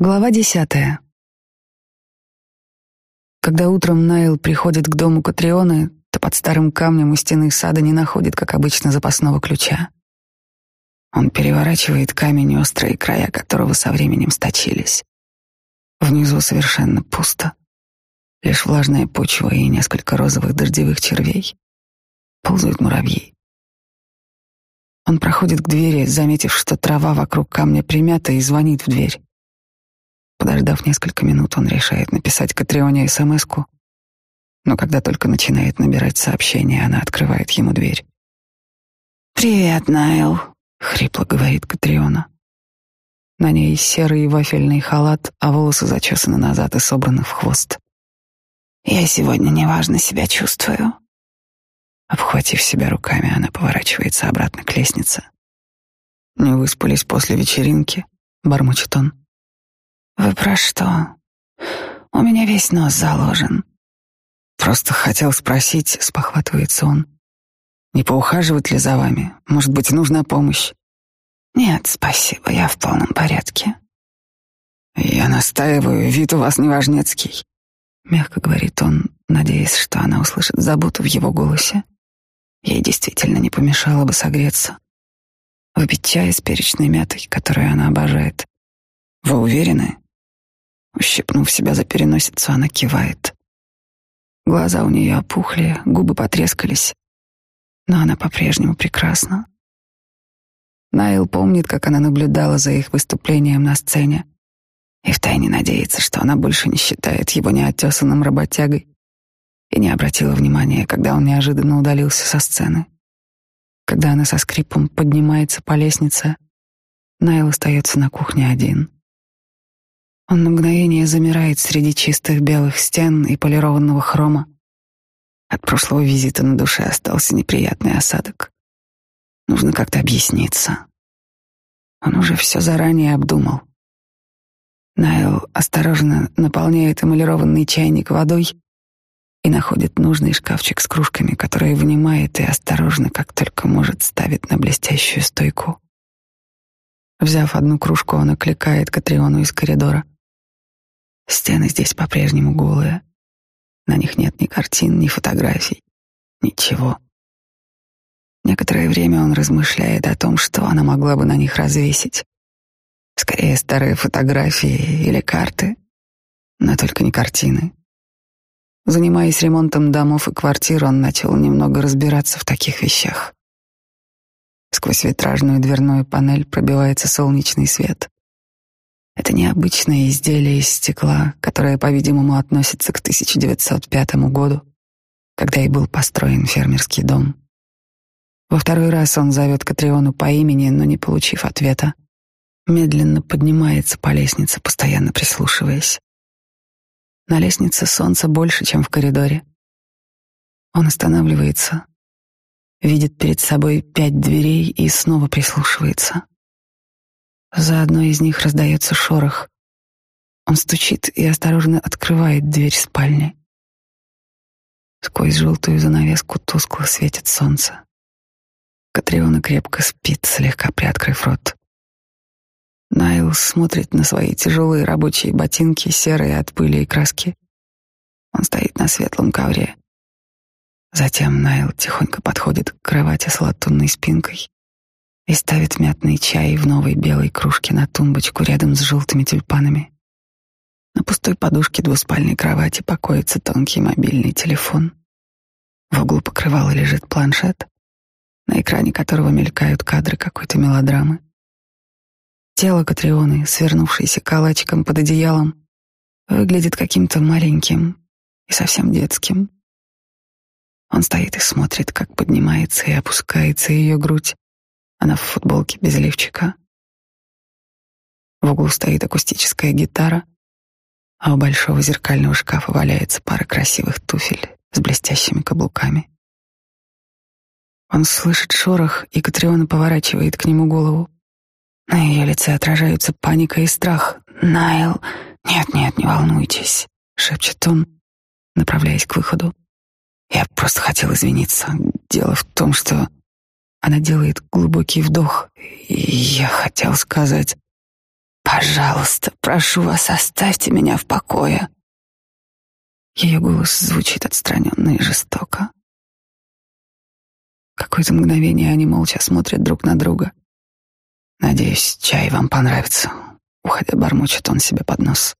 Глава десятая. Когда утром Найл приходит к дому Катрионы, то под старым камнем у стены сада не находит, как обычно, запасного ключа. Он переворачивает камень, острые края которого со временем сточились. Внизу совершенно пусто. Лишь влажная почва и несколько розовых дождевых червей. Ползают муравьи. Он проходит к двери, заметив, что трава вокруг камня примята, и звонит в дверь. Подождав несколько минут, он решает написать Катрионе смс-ку. Но когда только начинает набирать сообщение, она открывает ему дверь. «Привет, Найл», — хрипло говорит Катриона. На ней серый вафельный халат, а волосы зачесаны назад и собраны в хвост. «Я сегодня неважно себя чувствую». Обхватив себя руками, она поворачивается обратно к лестнице. «Не выспались после вечеринки?» — бормочет он. Вы про что? У меня весь нос заложен. Просто хотел спросить, спохватывается он. Не поухаживать ли за вами? Может быть, нужна помощь? Нет, спасибо, я в полном порядке. Я настаиваю, вид у вас неважнецкий. Мягко говорит он, надеясь, что она услышит заботу в его голосе. Ей действительно не помешало бы согреться. Выпить чай с перечной мятой, которую она обожает. Вы уверены? Ущипнув себя за переносицу, она кивает. Глаза у нее опухли, губы потрескались, но она по-прежнему прекрасна. Найл помнит, как она наблюдала за их выступлением на сцене и втайне надеется, что она больше не считает его неотесанным работягой и не обратила внимания, когда он неожиданно удалился со сцены. Когда она со скрипом поднимается по лестнице, Найл остается на кухне один — он на мгновение замирает среди чистых белых стен и полированного хрома. От прошлого визита на душе остался неприятный осадок. Нужно как-то объясниться. Он уже все заранее обдумал. Найл осторожно наполняет эмалированный чайник водой и находит нужный шкафчик с кружками, которые вынимает и осторожно, как только может, ставит на блестящую стойку. Взяв одну кружку, он окликает Катриону из коридора — Стены здесь по-прежнему голые. На них нет ни картин, ни фотографий, ничего. Некоторое время он размышляет о том, что она могла бы на них развесить. Скорее, старые фотографии или карты, но только не картины. Занимаясь ремонтом домов и квартир, он начал немного разбираться в таких вещах. Сквозь витражную дверную панель пробивается солнечный свет. Это необычное изделие из стекла, которое, по-видимому, относится к 1905 году, когда и был построен фермерский дом. Во второй раз он зовет Катриону по имени, но не получив ответа, медленно поднимается по лестнице, постоянно прислушиваясь. На лестнице солнца больше, чем в коридоре. Он останавливается, видит перед собой пять дверей и снова прислушивается. За одной из них раздается шорох. Он стучит и осторожно открывает дверь спальни. Сквозь желтую занавеску тускло светит солнце. Катриона крепко спит, слегка приоткрыв рот. Найл смотрит на свои тяжелые рабочие ботинки, серые от пыли и краски. Он стоит на светлом ковре. Затем Найл тихонько подходит к кровати с латунной спинкой и ставит мятный чай в новой белой кружке на тумбочку рядом с желтыми тюльпанами. На пустой подушке двуспальной кровати покоится тонкий мобильный телефон. В углу покрывала лежит планшет, на экране которого мелькают кадры какой-то мелодрамы. Тело Катрионы, свернувшееся калачиком под одеялом, выглядит каким-то маленьким и совсем детским. Он стоит и смотрит, как поднимается и опускается ее грудь, она в футболке без лифчика. В углу стоит акустическая гитара, а у большого зеркального шкафа валяется пара красивых туфель с блестящими каблуками. Он слышит шорох, и Катриона поворачивает к нему голову. На ее лице отражаются паника и страх. «Найл! Нет-нет, не волнуйтесь!» — шепчет он, направляясь к выходу. «Я просто хотел извиниться. Дело в том, что...» Она делает глубокий вдох. Я хотел сказать, пожалуйста, прошу вас, оставьте меня в покое. Ее голос звучит отстраненно и жестоко. Какое-то мгновение они молча смотрят друг на друга. «Надеюсь, чай вам понравится», — уходя бормочет он себе под нос.